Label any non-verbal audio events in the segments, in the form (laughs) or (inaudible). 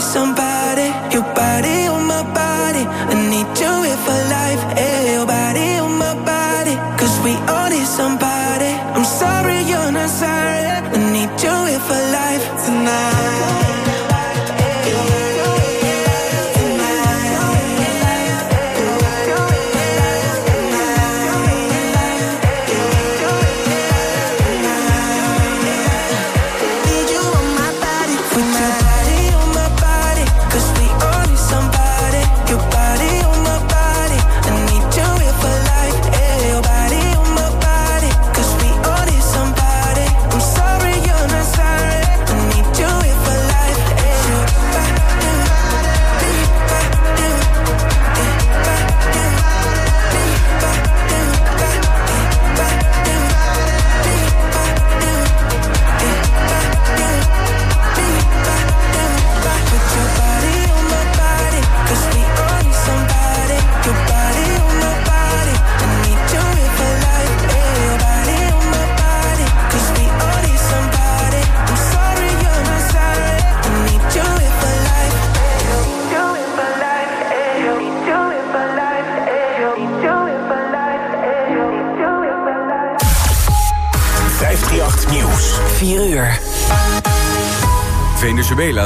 we all need somebody.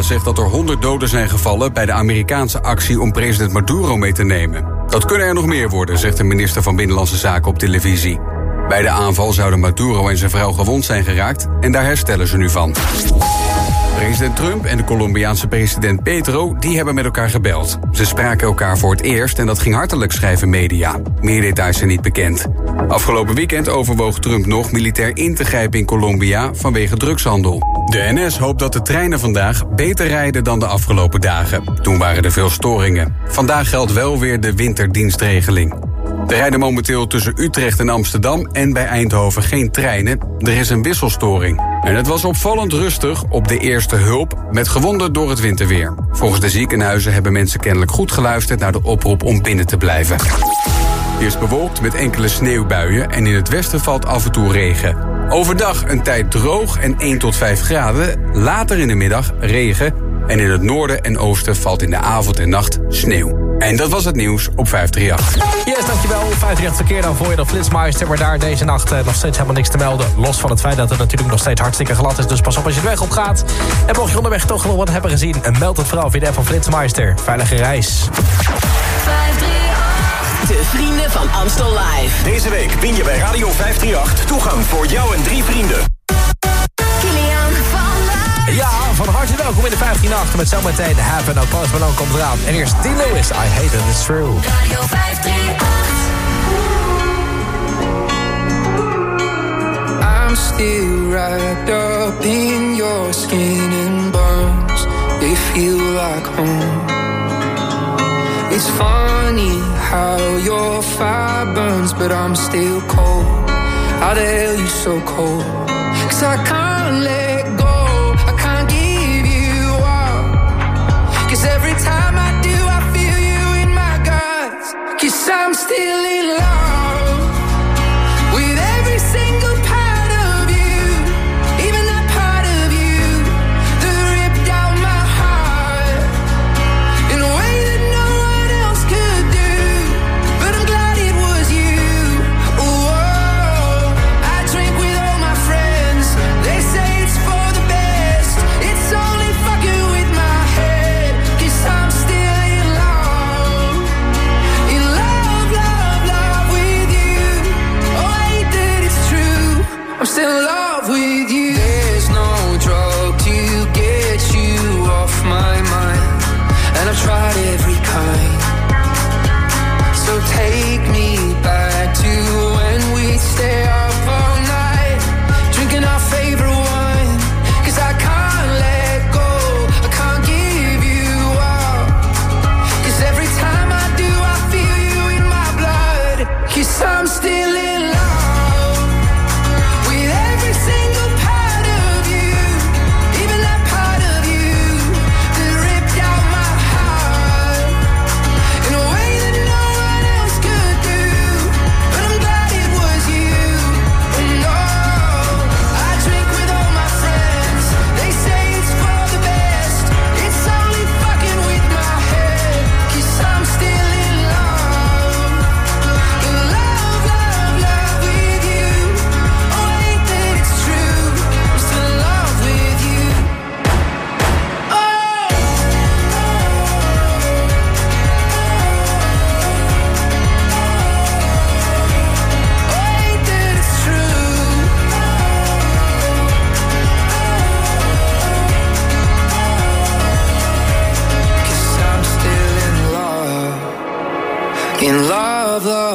Zegt dat er 100 doden zijn gevallen bij de Amerikaanse actie om president Maduro mee te nemen. Dat kunnen er nog meer worden, zegt de minister van Binnenlandse Zaken op televisie. Bij de aanval zouden Maduro en zijn vrouw gewond zijn geraakt en daar herstellen ze nu van. President Trump en de Colombiaanse president Petro die hebben met elkaar gebeld. Ze spraken elkaar voor het eerst en dat ging hartelijk, schrijven media. Meer details zijn niet bekend. Afgelopen weekend overwoog Trump nog militair in te grijpen in Colombia vanwege drugshandel. De NS hoopt dat de treinen vandaag beter rijden dan de afgelopen dagen. Toen waren er veel storingen. Vandaag geldt wel weer de winterdienstregeling. Er rijden momenteel tussen Utrecht en Amsterdam en bij Eindhoven geen treinen. Er is een wisselstoring. En het was opvallend rustig op de eerste hulp met gewonden door het winterweer. Volgens de ziekenhuizen hebben mensen kennelijk goed geluisterd naar de oproep om binnen te blijven. Eerst bewolkt met enkele sneeuwbuien en in het westen valt af en toe regen. Overdag een tijd droog en 1 tot 5 graden. Later in de middag regen. En in het noorden en oosten valt in de avond en nacht sneeuw. En dat was het nieuws op 538. Yes, dankjewel. 538 verkeer dan voor je de Flitsmeister. Maar daar deze nacht eh, nog steeds helemaal niks te melden. Los van het feit dat het natuurlijk nog steeds hartstikke glad is. Dus pas op als je de weg op gaat. En mocht je onderweg toch nog wat hebben gezien... en meld het vooral via de app van Flitsmeister. Veilige reis. 538. De vrienden van Amstel Live. Deze week win je bij Radio 538 toegang voor jou en drie vrienden. Van harte welkom in de 15 met zometeen Have No Post Malone komt eraan. En eerst Dean Lewis, I Hate It, It's True. Radio 538. I'm still wrapped up in your skin and bones. They feel like home. It's funny how your fire burns, but I'm still cold. How the hell you so cold? Cause I can't let Cause I'm still in love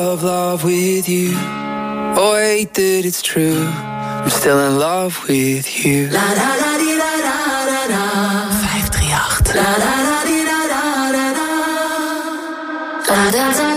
love, love with you. Oh, I hate that it's true. I'm still in love with you. La la la di da da da da. 538. La la la di da da da da. I'm dancing in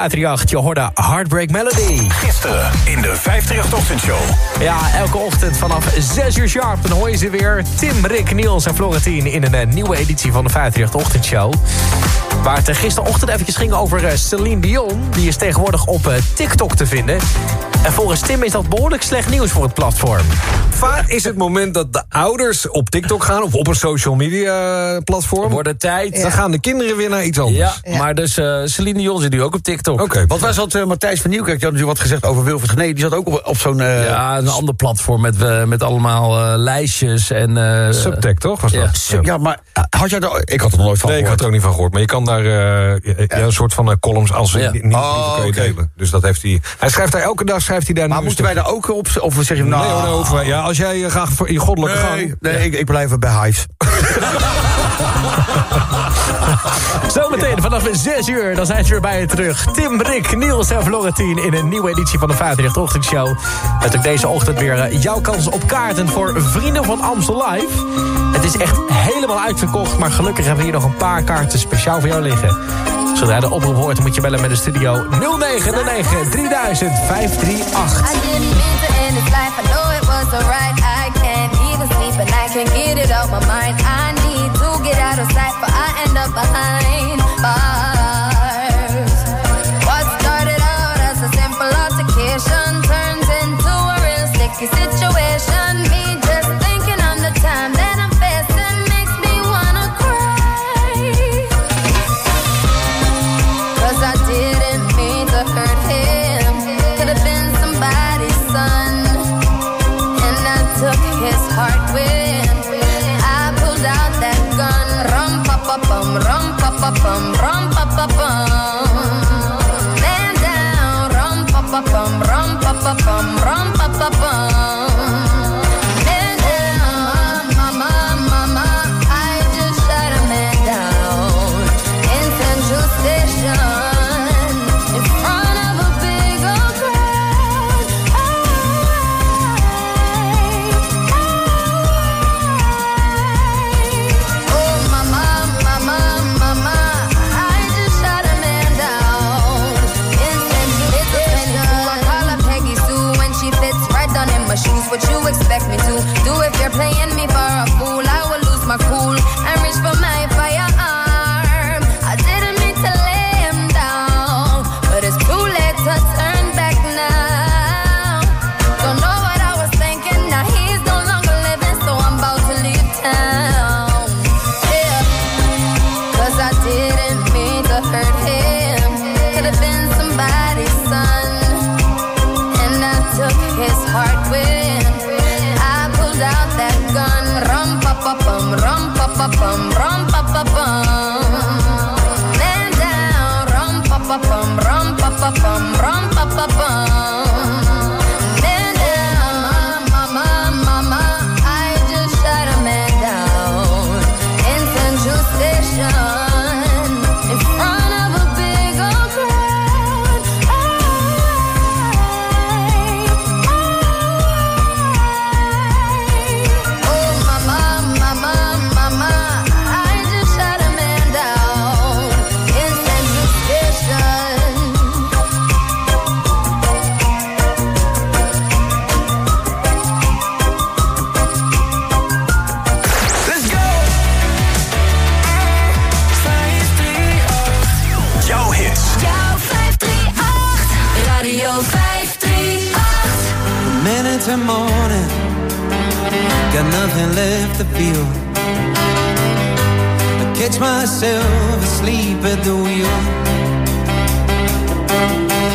538, je hoorde Heartbreak Melody. Gisteren in de 538-ochtendshow. Ja, elke ochtend vanaf 6 uur sharp, dan hoor je ze weer. Tim, Rick, Niels en Florentien in een eh, nieuwe editie van de 538-ochtendshow. Waar het eh, gisterochtend eventjes ging over eh, Celine Dion. Die is tegenwoordig op TikTok te vinden. En volgens Tim is dat behoorlijk slecht nieuws voor het platform. Vaak is het moment dat de ouders op TikTok gaan... of op een social media eh, platform. Wordt het tijd. Dan gaan de kinderen weer naar iets anders. Ja, maar dus eh Celine Dion zit nu ook op TikTok. Oké. Wat was dat, eh, Matthijs van Nieuwkerk? Die had natuurlijk wat gezegd over Wilfried Gené. Die zat ook op, op zo'n... eh, Ja, een ander platform met, met allemaal eh, lijstjes en... eh, Subtech, toch? Was dat? ja. sub- ja, maar had jij er... Ik had er nog nooit van Nee, ik had gehoord. er ook niet van gehoord. Maar je kan daar eh, ja, een soort van columns als Ja. niet, niet Oh, kun je delen. Dus dat heeft hij. Hij schrijft daar elke dag schrijft hij daar. Maar moeten wij daar ook op... Of zeg je nou... Nee, hoor, wij- ja, als jij eh, graag voor je goddelijke Nee, gang. nee ik, ik blijf bij Hives. (laughs) Zometeen vanaf 6 uur, dan zijn ze weer bij je terug. Tim, Rick, Niels en Florentien in een nieuwe editie van de 538 Ochtendshow. Met ook deze ochtend weer eh, jouw kans op kaarten voor Vrienden van Amstel Live. Het is echt helemaal uitverkocht, maar gelukkig hebben we hier nog een paar kaarten speciaal voor jou liggen. Zodra de oproep hoort, moet je bellen met de studio 0909 3000 538. I didn't mean to end this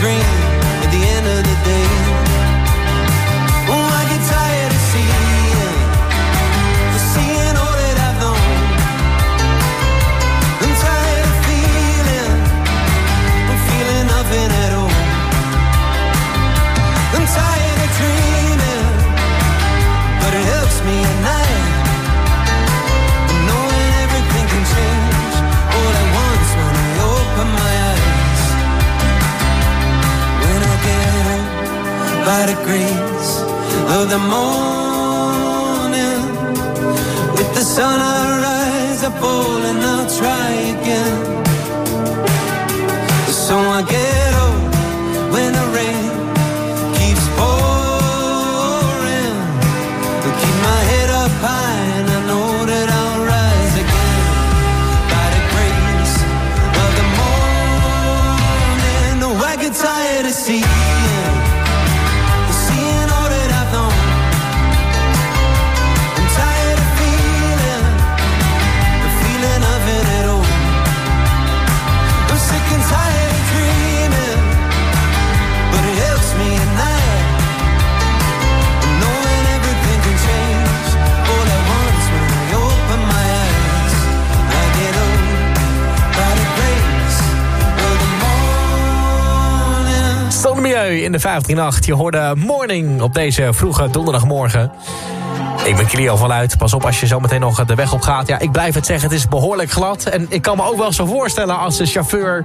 dream. by the grace of the morning. With the sun I rise up fall, and I'll try again. So I guess. in de 158. Je hoorde Morning op deze vroege donderdagmorgen. Ik ben Clio vanuit. Pas op als je zometeen nog de weg op gaat. Ja, ik blijf het zeggen, het is behoorlijk glad. En ik kan me ook wel zo voorstellen als de chauffeur,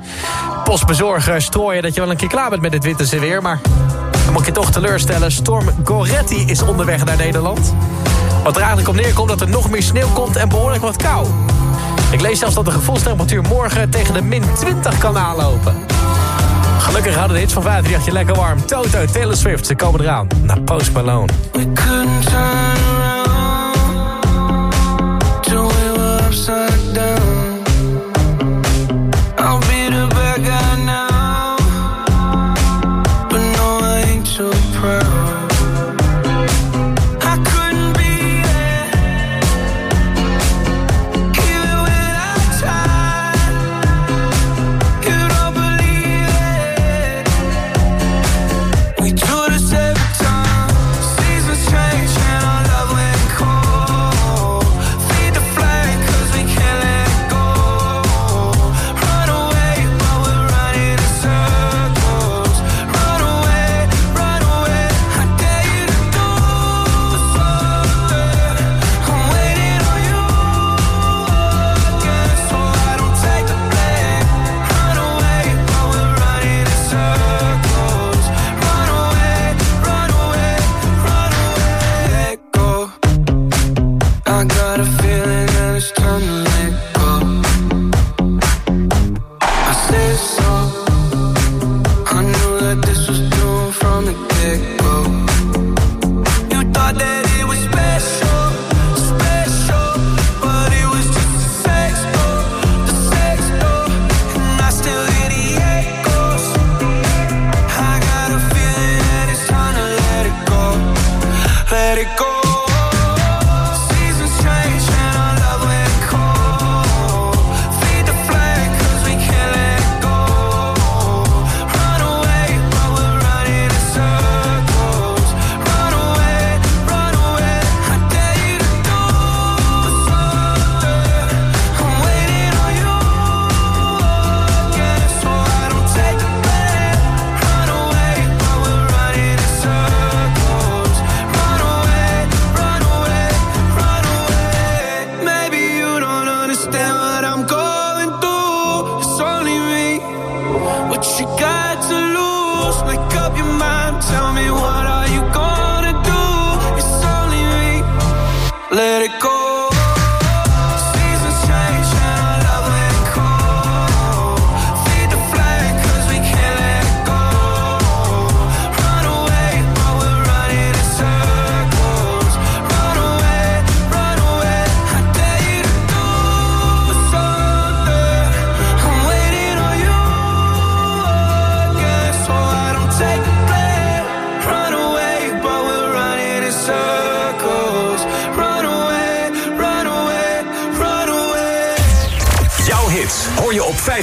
postbezorger, strooien... dat je wel een keer klaar bent met dit winterse weer. Maar dan moet je toch teleurstellen. Storm Goretti is onderweg naar Nederland. Wat er eigenlijk op neerkomt dat er nog meer sneeuw komt en behoorlijk wat kou. Ik lees zelfs dat de gevoelstemperatuur morgen tegen de min 20 kan aanlopen. Gelukkig hadden we hits van 538 je lekker warm. Toto, Taylor Swift, ze komen eraan. Naar Post Malone. We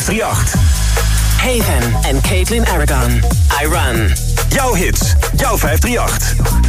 538. Hayden en Caitlin Aragon. I Run. Jouw hits. Jouw 538.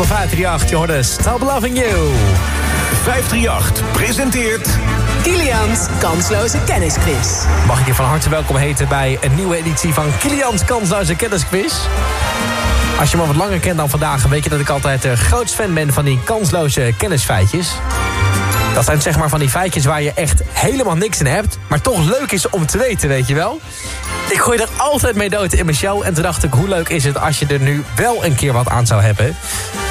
Totaal bij 538. Je hoorde Stop Loving You. 538 presenteert... Kilian's kansloze kennisquiz. Mag ik je van harte welkom heten bij een nieuwe editie van Kilian's kansloze kennisquiz. Als je me wat langer kent dan vandaag... weet je dat ik altijd de grootste fan ben van die kansloze kennisfeitjes. Dat zijn zeg maar van die feitjes waar je echt helemaal niks in hebt... maar toch leuk is om te weten, weet je wel? Ik gooi er altijd mee dood in mijn show. En toen dacht ik, hoe leuk is het als je er nu wel een keer wat aan zou hebben?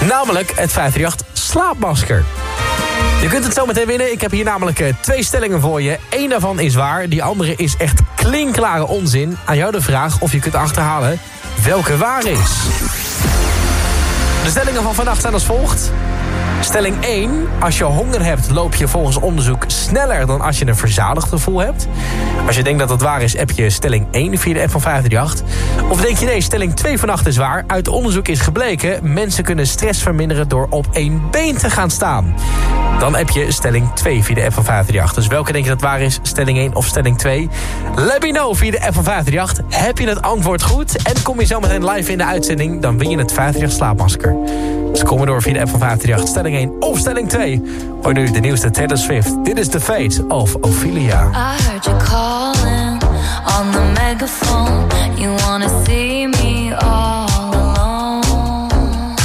Namelijk het 538 slaapmasker. Je kunt het zo meteen winnen. Ik heb hier namelijk eh, twee stellingen voor je. Eén daarvan is waar, die andere is echt klinkklare onzin. Aan jou de vraag of je kunt achterhalen welke waar is. De stellingen van vannacht zijn als volgt. Stelling 1. Als je honger hebt, loop je volgens onderzoek sneller dan als je een verzadigd gevoel hebt. Als je denkt dat dat waar is, heb je stelling 1 via de app van 538. Of denk je nee, stelling 2 vannacht is waar. Uit onderzoek is gebleken, mensen kunnen stress verminderen door op één been te gaan staan. Dan heb je stelling 2 via de app van 538. Dus welke denk je dat waar is, stelling 1 of stelling 2? Let me know via de app van 538. Heb je het antwoord goed en kom je zo meteen live in de uitzending... dan win je het 538 slaapmasker. Dus kom maar door via de app van 538. Stelling 1 of stelling 2. Hoor nu de nieuwste Taylor Swift. Dit is The Fate of Ophelia. I heard you calling on the megaphone. You wanna see me all alone.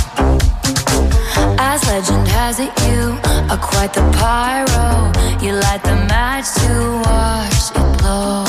As legend has it, you are quite the pyro. You light the match to watch it blow.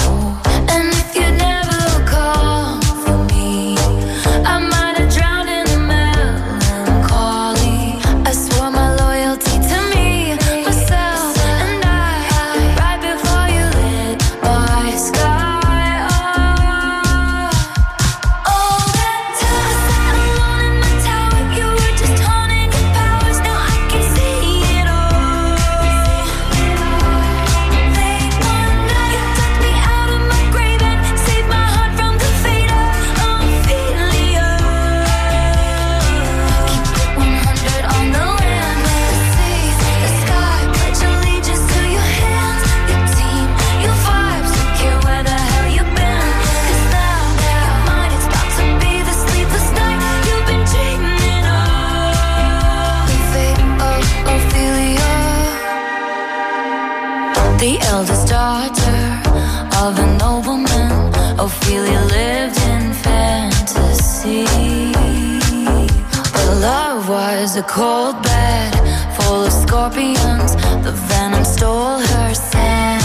The eldest daughter of a nobleman, Ophelia lived in fantasy. But love was a cold bed full of scorpions. The venom stole her sanity.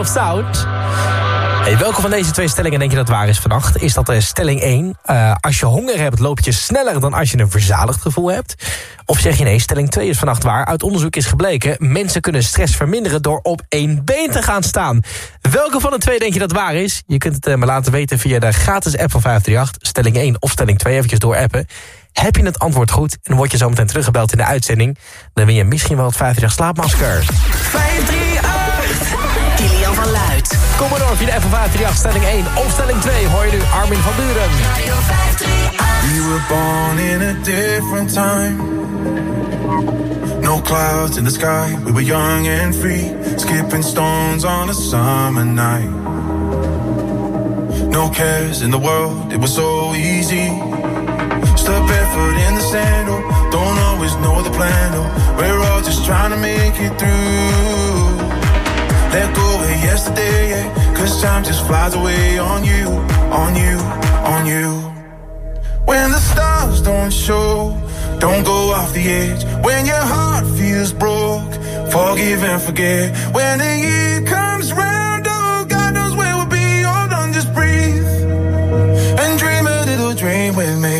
Of Sound. Hey, welke van deze twee stellingen denk je dat waar is vannacht? Is dat eh, stelling 1? Eh, als je honger hebt, loop je sneller dan als je een verzadigd gevoel hebt? Of zeg je nee, stelling 2 is vannacht waar? Uit onderzoek is gebleken, mensen kunnen stress verminderen... door op één been te gaan staan. Welke van de twee denk je dat waar is? Je kunt het eh, me laten weten via de gratis app van 538... stelling 1 of stelling 2 eventjes door appen. Heb je het antwoord goed en word je zometeen teruggebeld in de uitzending... dan win je misschien wel het 538 slaapmasker. 538. Kilian van Luid. Kom maar door via de app van 538 stelling 1 of stelling 2. Hoor je nu Armin van Buren. We were born in a different time. No clouds in the sky. We were young and free. Skipping stones on a summer night. No cares in the world. It was so easy. Step barefoot in the sandal. Don't always know the plan. Oh, we're all just trying to make it through. Let go of yesterday, yeah. Cause time just flies away on you, on you, on you. When the stars don't show, don't go off the edge. When your heart feels broke, forgive and forget. When the year comes round, oh, God knows where we'll be. Hold on, just breathe and dream a little dream with me.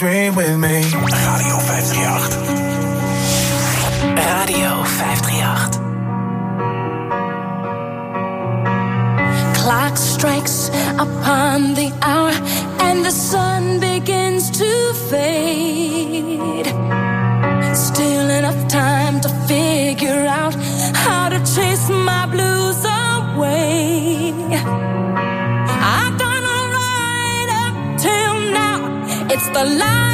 dream with me. Radio 538. Radio 538. Clock strikes upon the hour and the sun begins to fade. Still the light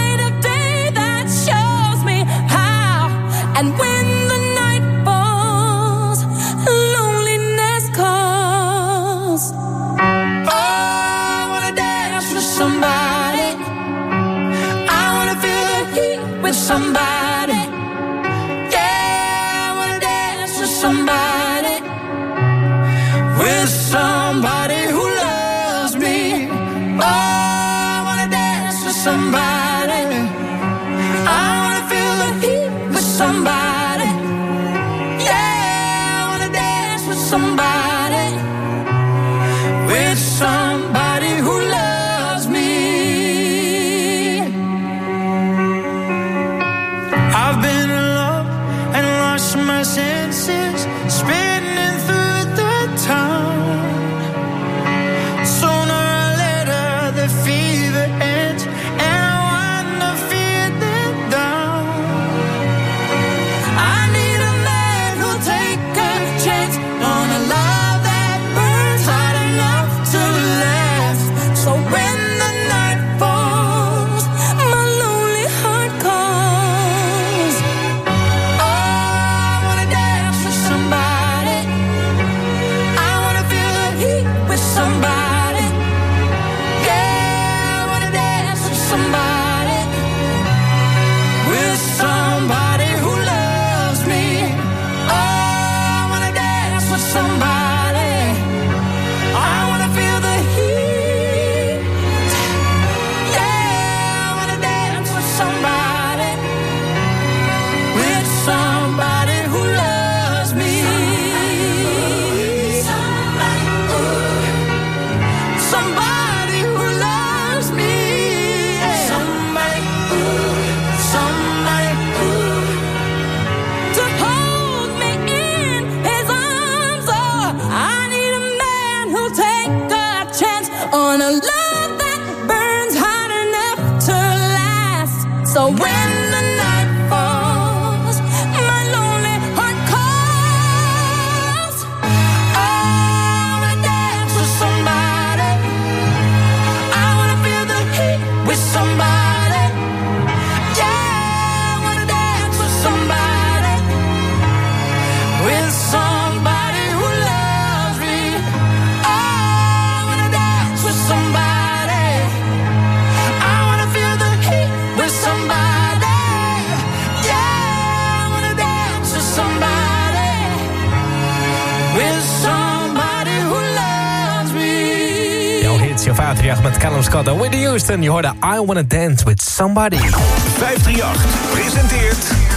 Whitney Houston. Je hoorde I Wanna Dance With Somebody. 538 presenteert...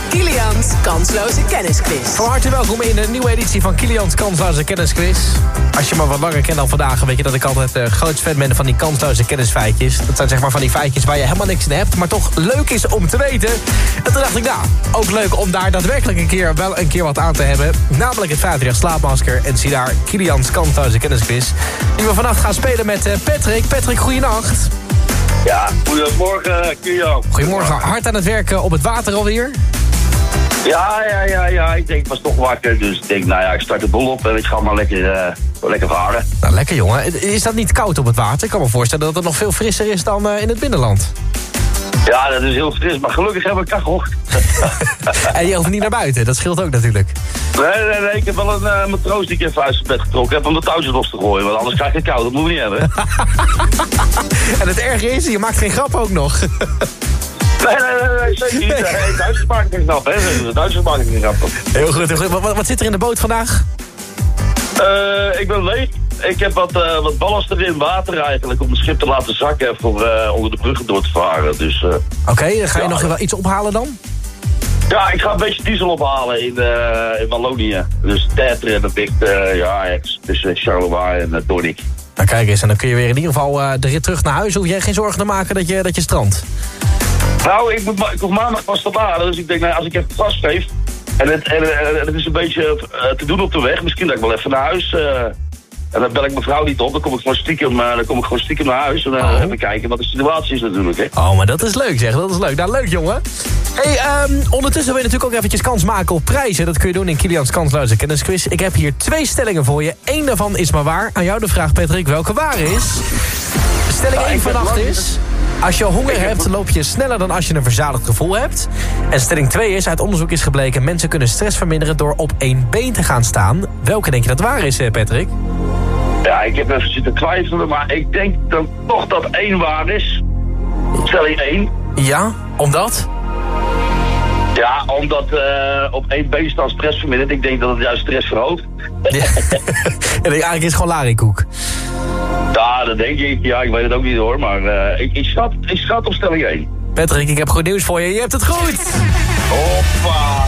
Kilian's kansloze kennisquiz. Van harte welkom in een nieuwe editie van Kilian's Kansloze Kennisquiz. Als je me wat langer kent dan vandaag, weet je dat ik altijd uh, groot fan ben van die kansloze kennisfeitjes. Dat zijn zeg maar van die feitjes waar je helemaal niks in hebt, maar toch leuk is om te weten. En toen dacht ik, nou, ook leuk om daar daadwerkelijk een keer wel een keer wat aan te hebben. Namelijk het 50 slaapmasker. En zie daar Kilian's Kansloze Kennisquiz. Die we vannacht gaan spelen met uh, Patrick. Patrick, goeienacht. Ja, goedemorgen, Kilian. Goedemorgen, hard aan het werken op het water alweer. Ja, ja, ja, ja. Ik denk, ik was toch wakker. Dus ik denk, nou ja, ik start de bol op en ik ga maar lekker, uh, lekker varen. Nou, lekker jongen. Is dat niet koud op het water? Ik kan me voorstellen dat het nog veel frisser is dan uh, in het binnenland. Ja, dat is heel fris, maar gelukkig heb ik kachel. (laughs) en je hoeft niet naar buiten, dat scheelt ook natuurlijk. Nee, nee, nee, ik heb wel een uh, matroos die ik even uit zijn bed getrokken heb om de touwtjes los te gooien, want anders krijg ik koud, dat moeten we niet hebben. (laughs) en het erge is, je maakt geen grap ook nog. (laughs) Nee, nee, nee, nee, zeker niet. Nee, Duitsers maken geen grap, hè. Duitsers maken geen grap. Heel goed, heel goed. Wat, wat zit er in de boot vandaag? Uh, ik ben leeg. Ik heb wat, uh, wat ballast erin, water eigenlijk, om het schip te laten zakken voor uh, onder de bruggen door te varen. Dus, Oké, okay, ga je ja, nog wel iets ophalen dan? Ja, ik ga een beetje diesel ophalen in, in Wallonië. Dus Tetre en dat ligt ja, tussen Charleroi en Dornik. Nou kijk eens, en dan kun je weer in ieder geval de rit terug naar huis. Hoef jij geen zorgen te maken dat je, dat je strandt? Nou, ik, moet, ik hoef maandag pas te laden, dus ik denk, nou, als ik even gas geef... en het, en, en het is een beetje uh, te doen op de weg, misschien dat ik wel even naar huis... En dan bel ik mijn vrouw niet op, dan kom ik gewoon stiekem, uh, dan kom ik gewoon stiekem naar huis... en dan oh. even kijken wat de situatie is natuurlijk, hè. Oh, maar dat is leuk zeg, dat is leuk. Nou, leuk jongen. hey, um, ondertussen wil je natuurlijk ook eventjes kans maken op prijzen. Dat kun je doen in Kilian's Kansloze Kennisquiz. Ik heb hier twee stellingen voor je. Eén daarvan is maar waar. Aan jou de vraag, Patrick, welke waar is? Stelling 1 vannacht is... Als je honger hebt, loop je sneller dan als je een verzadigd gevoel hebt. En stelling 2 is, uit onderzoek is gebleken... mensen kunnen stress verminderen door op één been te gaan staan. Welke denk je dat waar is, Patrick? Ja, ik heb even zitten twijfelen, maar ik denk dan toch dat één waar is. Stelling 1. Ja, omdat? Ja, omdat uh, op één been staan stress vermindert. Ik denk dat het juist stress verhoogt. Ja. (laughs) en eigenlijk is het gewoon larikoek. Ja, dat denk ik. Ja, ik weet het ook niet hoor. Maar uh, ik, ik, schat, ik schat op stelling 1. Patrick, ik heb goed nieuws voor je. Je hebt het goed! Hoppa!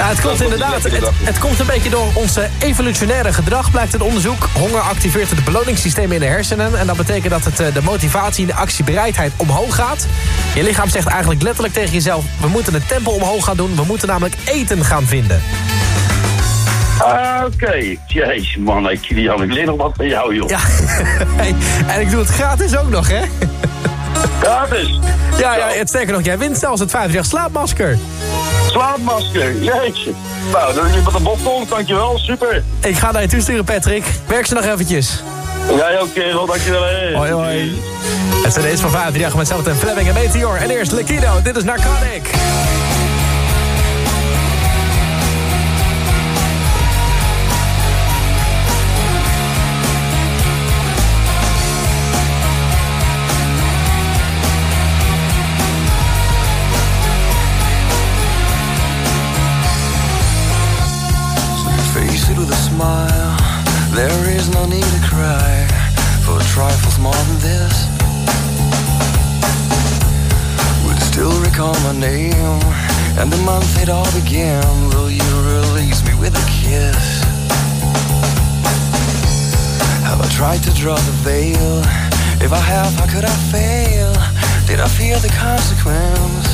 Ja, het klopt inderdaad. Het, het, komt een beetje door onze evolutionaire gedrag, blijkt het onderzoek. Honger activeert het beloningssysteem in de hersenen. En dat betekent dat het de motivatie en de actiebereidheid omhoog gaat. Je lichaam zegt eigenlijk letterlijk tegen jezelf... we moeten het tempo omhoog gaan doen. We moeten namelijk eten gaan vinden. Ah, Oké, okay. jezus man, ik, leer nog wat van jou, joh. Ja, (laughs) hey, en ik doe het gratis ook nog, hè? Gratis? Ja, ja, het sterker nog, jij wint zelfs het 50 slaapmasker. Slaapmasker, jeetje. Nou, dan is met een botton, dankjewel, super. Ik ga naar je toe sturen, Patrick. Werk ze nog eventjes. Jij ook, kerel, dankjewel. Hey. Hoi, hoi. Het zijn deze van 50 met zelf en Fleming en Meteor. En eerst Liquido, dit is Narcotic. And the month it all began. Will you release me with a kiss? Have I tried to draw the veil? If I have, how could I fail? Did I fear the consequence?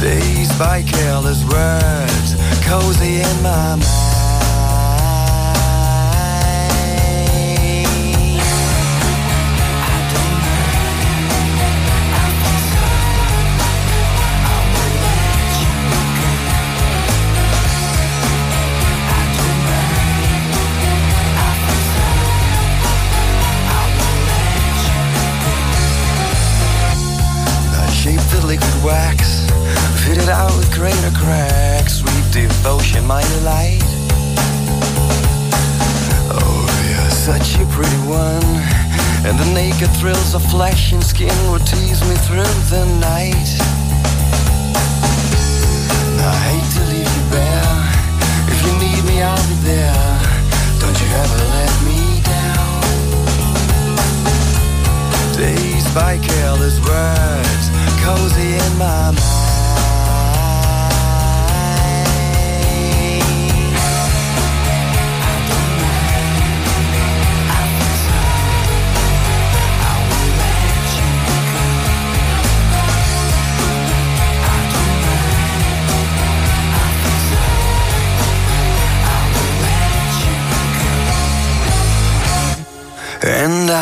Dazed by careless words, cozy in my mind. Devotion, my delight. Oh, you're such a pretty one. And the naked thrills of flesh and skin would tease me through the night. I hate to leave you bare. If you need me, I'll be there. Don't you ever let me down. Dazed by careless words, cozy in my mind.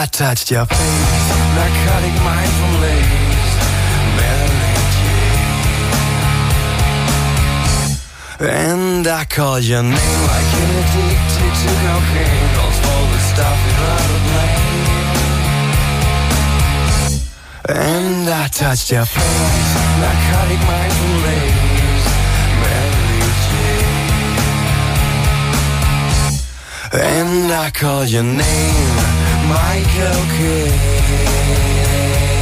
I touched your face, narcotic mind from lace, Mary Jane. And I called your name like an addicted to cocaine. Calls all the stuff you'd rather blame. And I touched your face, narcotic mind from lace. And I called your name, Michael Kidd.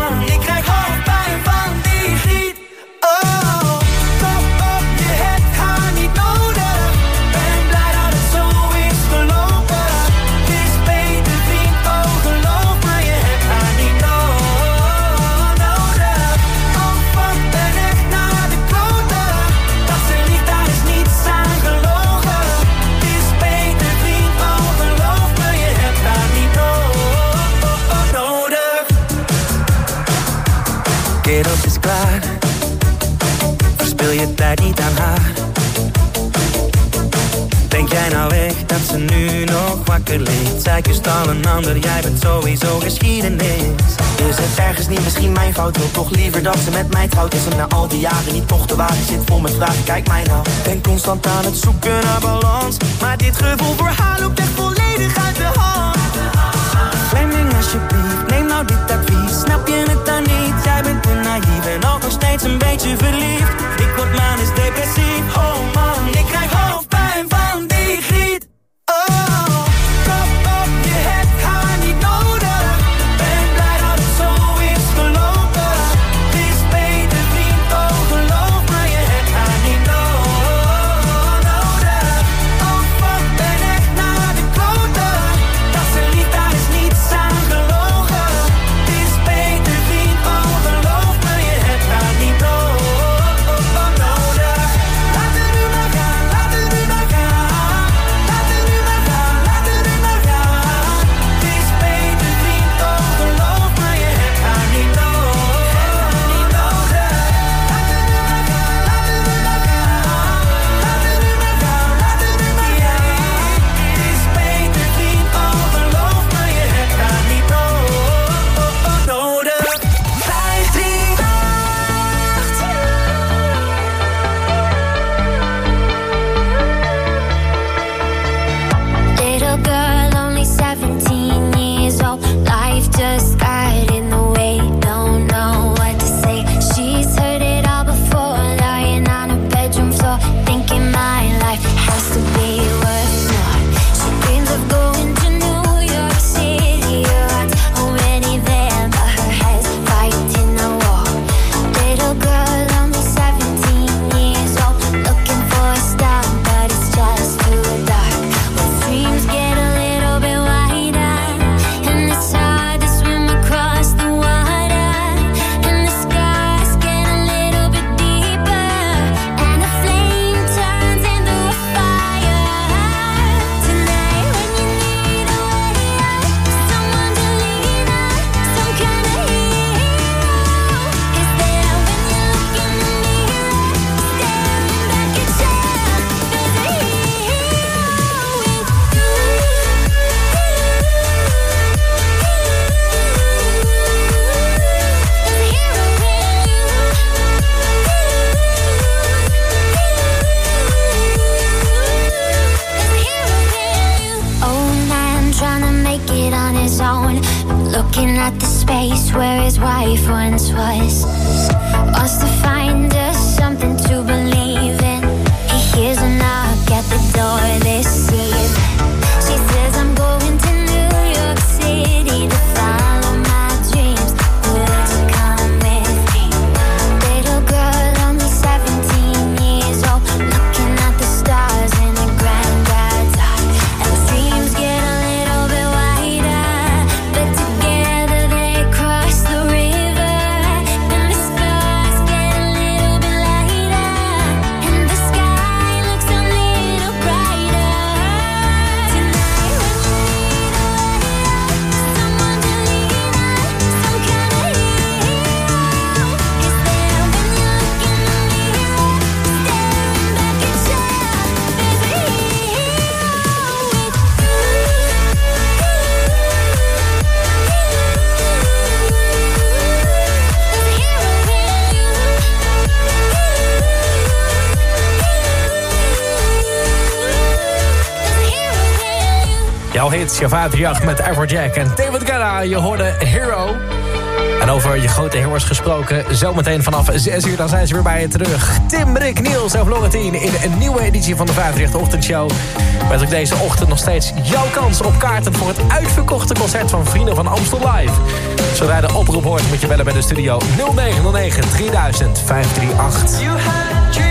je tijd niet aan haar Denk jij nou echt dat ze nu nog wakker ligt? Zij kust al een ander, jij bent sowieso geschiedenis. Is het ergens niet misschien mijn fout? Wil toch liever dat ze met mij trouwt? Is hem na al die jaren niet toch te Ik zit vol met vragen, kijk mij nou. Ben constant aan het zoeken naar balans. Maar dit gevoel voor haar loopt echt volledig uit de hand. Fleming alsjeblieft, neem nou dit advies. Snap je het dan niet? Jij bent te naïef en ook nog steeds een beetje verliefd. Ik Tijdje of 8 met Everjack en David Guetta. Je hoorde Hero. En over je grote heroes gesproken, zometeen vanaf 6 uur dan zijn ze weer bij je terug. Tim, Rick, Niels en Florentine in een nieuwe editie van de 538 Ochtendshow. Met ook deze ochtend nog steeds jouw kans op kaarten voor het uitverkochte concert van Vrienden van Amstel Live. Zodra je de oproep hoort moet je bellen bij de studio 0909 3000 538.